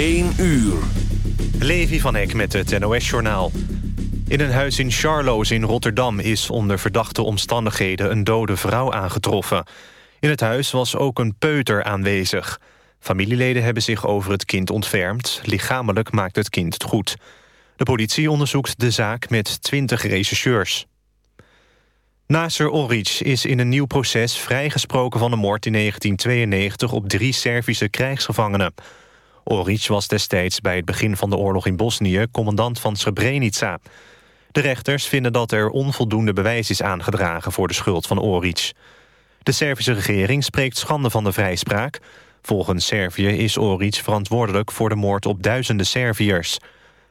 1 uur. Levi van Eck met het NOS-journaal. In een huis in Charloes in Rotterdam is onder verdachte omstandigheden... een dode vrouw aangetroffen. In het huis was ook een peuter aanwezig. Familieleden hebben zich over het kind ontfermd. Lichamelijk maakt het kind het goed. De politie onderzoekt de zaak met 20 rechercheurs. Nasser Oric is in een nieuw proces vrijgesproken van de moord in 1992 op drie Servische krijgsgevangenen. Oric was destijds bij het begin van de oorlog in Bosnië commandant van Srebrenica. De rechters vinden dat er onvoldoende bewijs is aangedragen voor de schuld van Oric. De Servische regering spreekt schande van de vrijspraak. Volgens Servië is Oric verantwoordelijk voor de moord op duizenden Serviërs.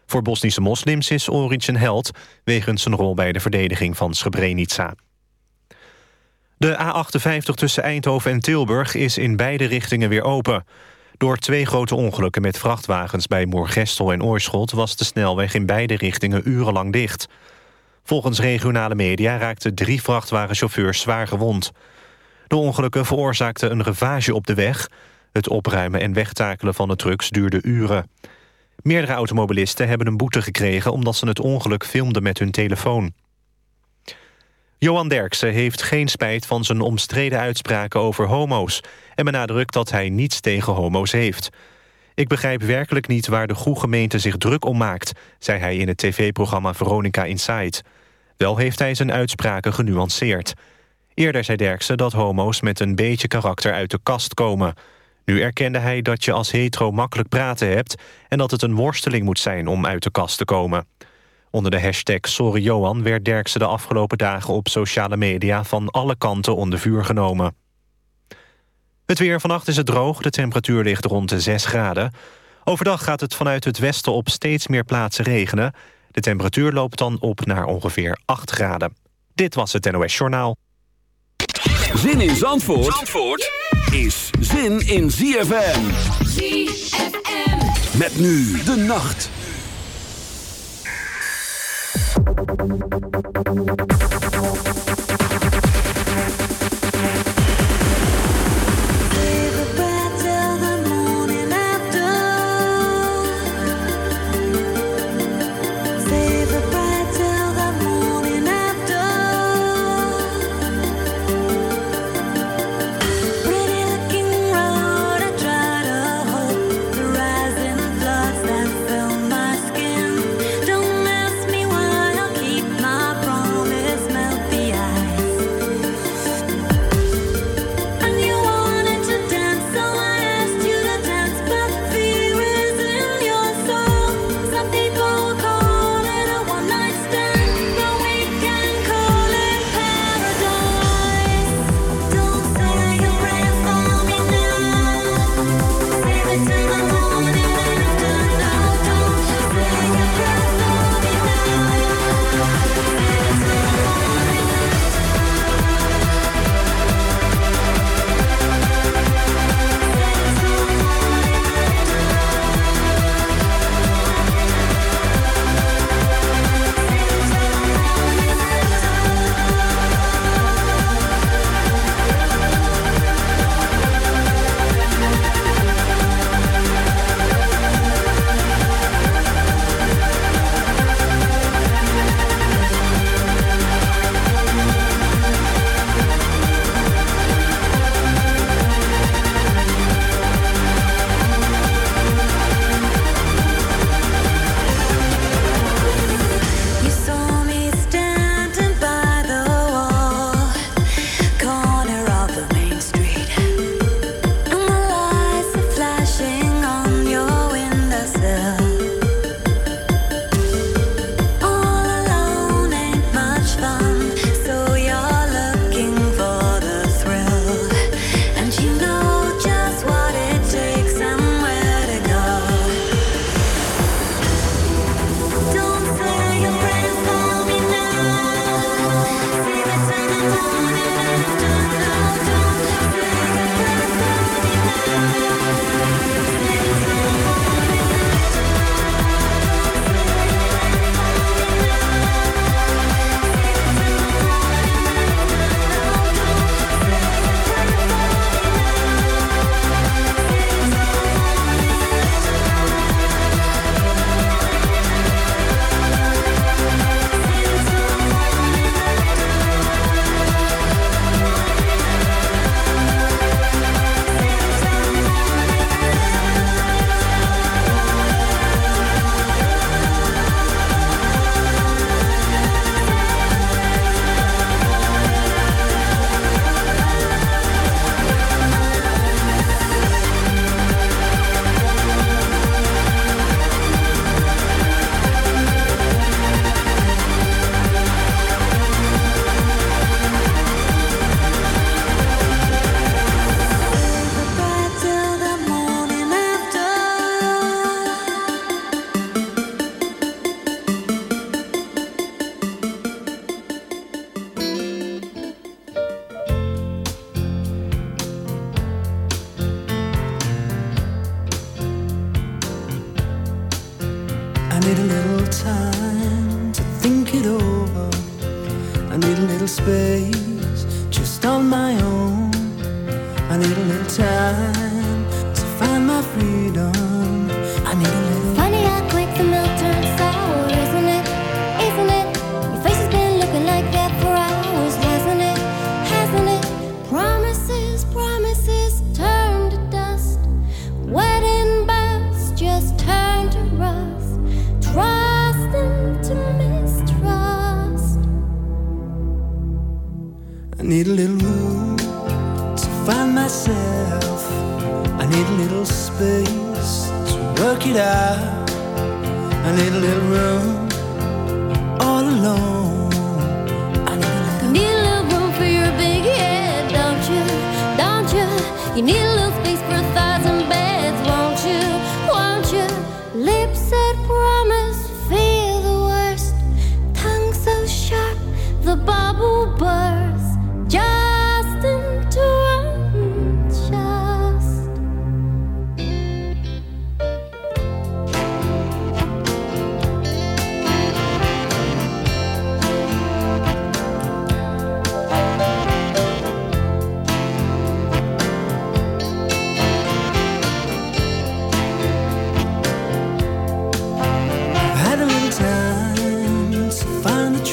Voor Bosnische moslims is Oric een held... wegens zijn rol bij de verdediging van Srebrenica. De A58 tussen Eindhoven en Tilburg is in beide richtingen weer open. Door twee grote ongelukken met vrachtwagens bij Moergestel en Oorschot... was de snelweg in beide richtingen urenlang dicht. Volgens regionale media raakten drie vrachtwagenchauffeurs zwaar gewond. De ongelukken veroorzaakten een ravage op de weg. Het opruimen en wegtakelen van de trucks duurde uren. Meerdere automobilisten hebben een boete gekregen... omdat ze het ongeluk filmden met hun telefoon. Johan Derksen heeft geen spijt van zijn omstreden uitspraken over homo's... en benadrukt dat hij niets tegen homo's heeft. Ik begrijp werkelijk niet waar de goede gemeente zich druk om maakt... zei hij in het tv-programma Veronica Inside. Wel heeft hij zijn uitspraken genuanceerd. Eerder zei Derksen dat homo's met een beetje karakter uit de kast komen. Nu erkende hij dat je als hetero makkelijk praten hebt... en dat het een worsteling moet zijn om uit de kast te komen. Onder de hashtag Sorry Johan werd Derksen de afgelopen dagen op sociale media van alle kanten onder vuur genomen. Het weer vannacht is het droog, de temperatuur ligt rond de 6 graden. Overdag gaat het vanuit het westen op steeds meer plaatsen regenen. De temperatuur loopt dan op naar ongeveer 8 graden. Dit was het NOS Journaal. Zin in Zandvoort, Zandvoort is zin in ZFM. ZFM. Met nu de nacht. Thank you.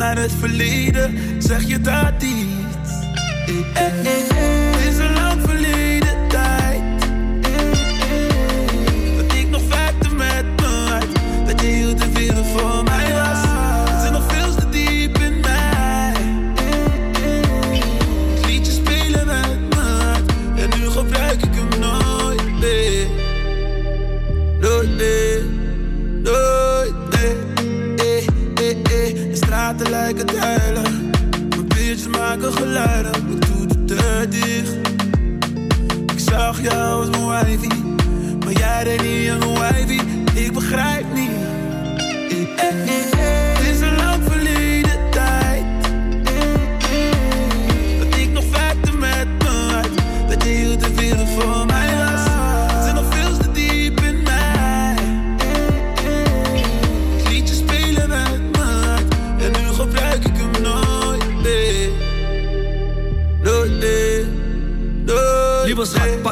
naar het verleden, zeg je dat niet. Eh, eh, eh.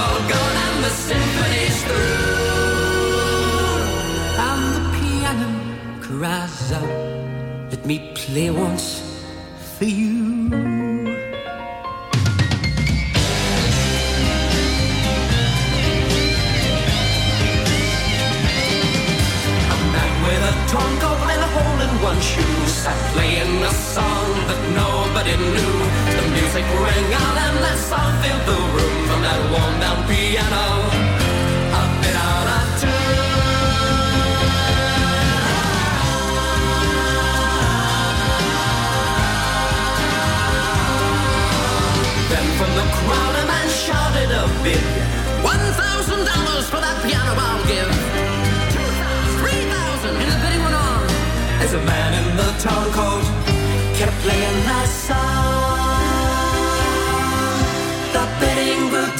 And the symphony's through. And the piano cries out, let me play once for you. With a and a hole in one shoe sat playing a song that nobody knew. Down piano. Out of Then from the crowd a man shouted a bid. One thousand dollars for that piano I'll give. Two thousand, three thousand, and the bidding went on. As a man in the town coat kept playing that song.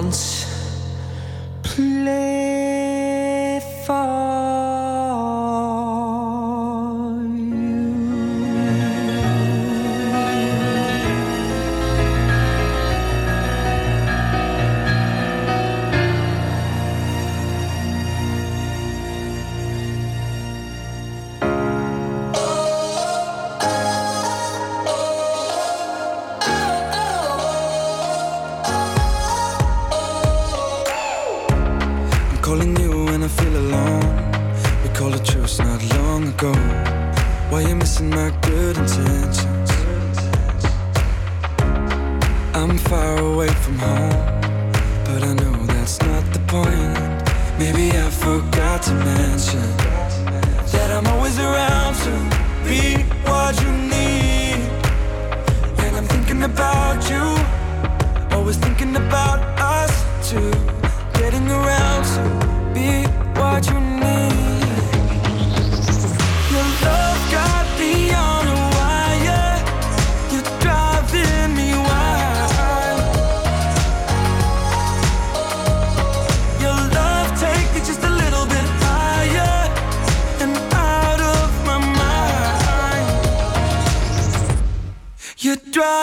once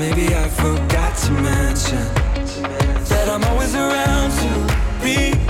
maybe I forgot to mention that I'm always around to be